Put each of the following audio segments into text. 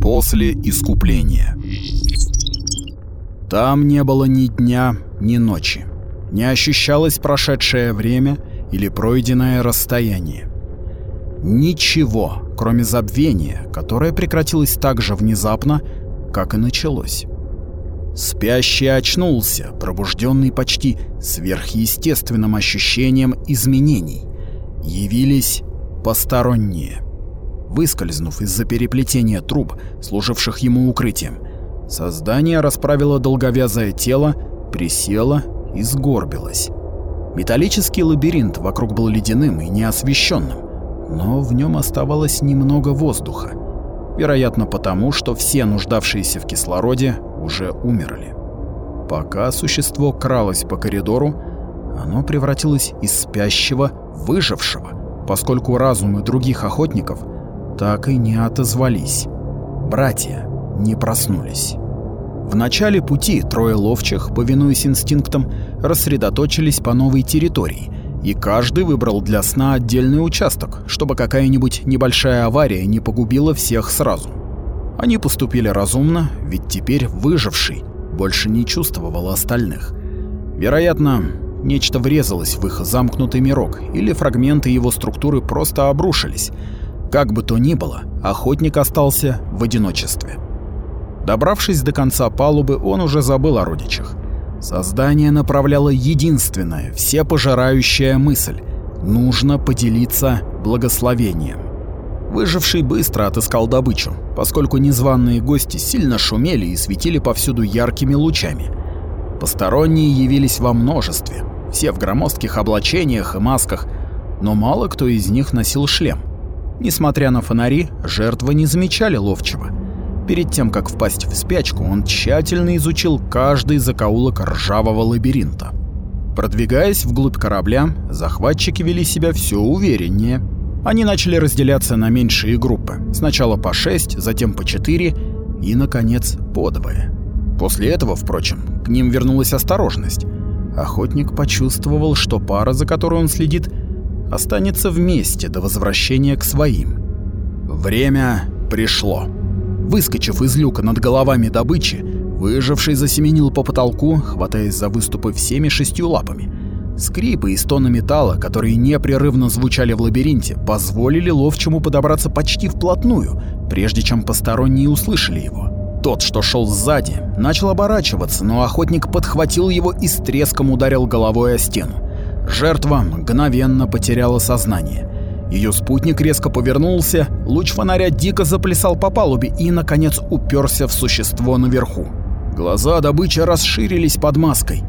После искупления. Там не было ни дня, ни ночи. Не ощущалось прошедшее время или пройденное расстояние. Ничего, кроме забвения, которое прекратилось так же внезапно, как и началось. Спящий очнулся, пробужденный почти сверхъестественным ощущением изменений. Явились посторонние. Выскользнув из-за переплетения труб, служивших ему укрытием, создание расправило долговязое тело, присело и сгорбилось. Металлический лабиринт вокруг был ледяным и неосвещенным, но в нем оставалось немного воздуха. Вероятно, потому что все нуждавшиеся в кислороде уже умерли. Пока существо кралось по коридору, оно превратилось из спящего в выжившего, поскольку разумы других охотников так и не отозвались. Братья не проснулись. В начале пути трое ловчих, повинуясь инстинктам, рассредоточились по новой территории, и каждый выбрал для сна отдельный участок, чтобы какая-нибудь небольшая авария не погубила всех сразу. Они поступили разумно, ведь теперь выживший больше не чувствовал остальных. Вероятно, нечто врезалось в их замкнутый мирок, или фрагменты его структуры просто обрушились. Как бы то ни было, охотник остался в одиночестве. Добравшись до конца палубы, он уже забыл о родичах. Создание направляло единственная, всепожирающая мысль — нужно поделиться благословением. Выживший быстро отыскал добычу, поскольку незваные гости сильно шумели и светили повсюду яркими лучами. Посторонние явились во множестве, все в громоздких облачениях и масках, но мало кто из них носил шлем. Несмотря на фонари, жертвы не замечали ловчего — Перед тем, как впасть в спячку, он тщательно изучил каждый закоулок ржавого лабиринта. Продвигаясь вглубь корабля, захватчики вели себя все увереннее. Они начали разделяться на меньшие группы. Сначала по шесть, затем по четыре и, наконец, по двое. После этого, впрочем, к ним вернулась осторожность. Охотник почувствовал, что пара, за которой он следит, останется вместе до возвращения к своим. Время пришло. Выскочив из люка над головами добычи, выживший засеменил по потолку, хватаясь за выступы всеми шестью лапами. Скрипы и стоны металла, которые непрерывно звучали в лабиринте, позволили ловчему подобраться почти вплотную, прежде чем посторонние услышали его. Тот, что шел сзади, начал оборачиваться, но охотник подхватил его и с треском ударил головой о стену. Жертва мгновенно потеряла сознание. Ее спутник резко повернулся, луч фонаря дико заплясал по палубе и, наконец, уперся в существо наверху. Глаза добычи расширились под маской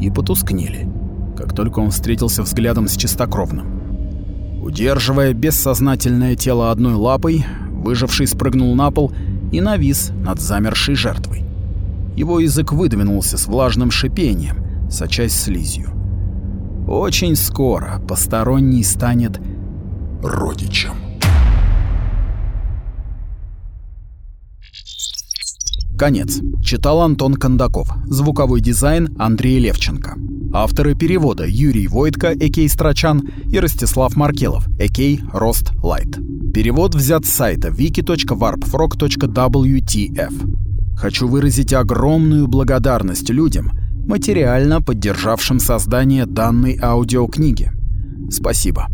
и потускнели, как только он встретился взглядом с чистокровным. Удерживая бессознательное тело одной лапой, выживший спрыгнул на пол и навис над замершей жертвой. Его язык выдвинулся с влажным шипением, сочась слизью. Очень скоро посторонний станет родичам. Конец. Читал Антон Кондаков. Звуковой дизайн Андрей Левченко. Авторы перевода Юрий Войтко, Экей Страчан и Ростислав Маркелов, Экей Рост Лайт. Перевод взят с сайта wiki.warpfrog.wtf. Хочу выразить огромную благодарность людям, материально поддержавшим создание данной аудиокниги. Спасибо.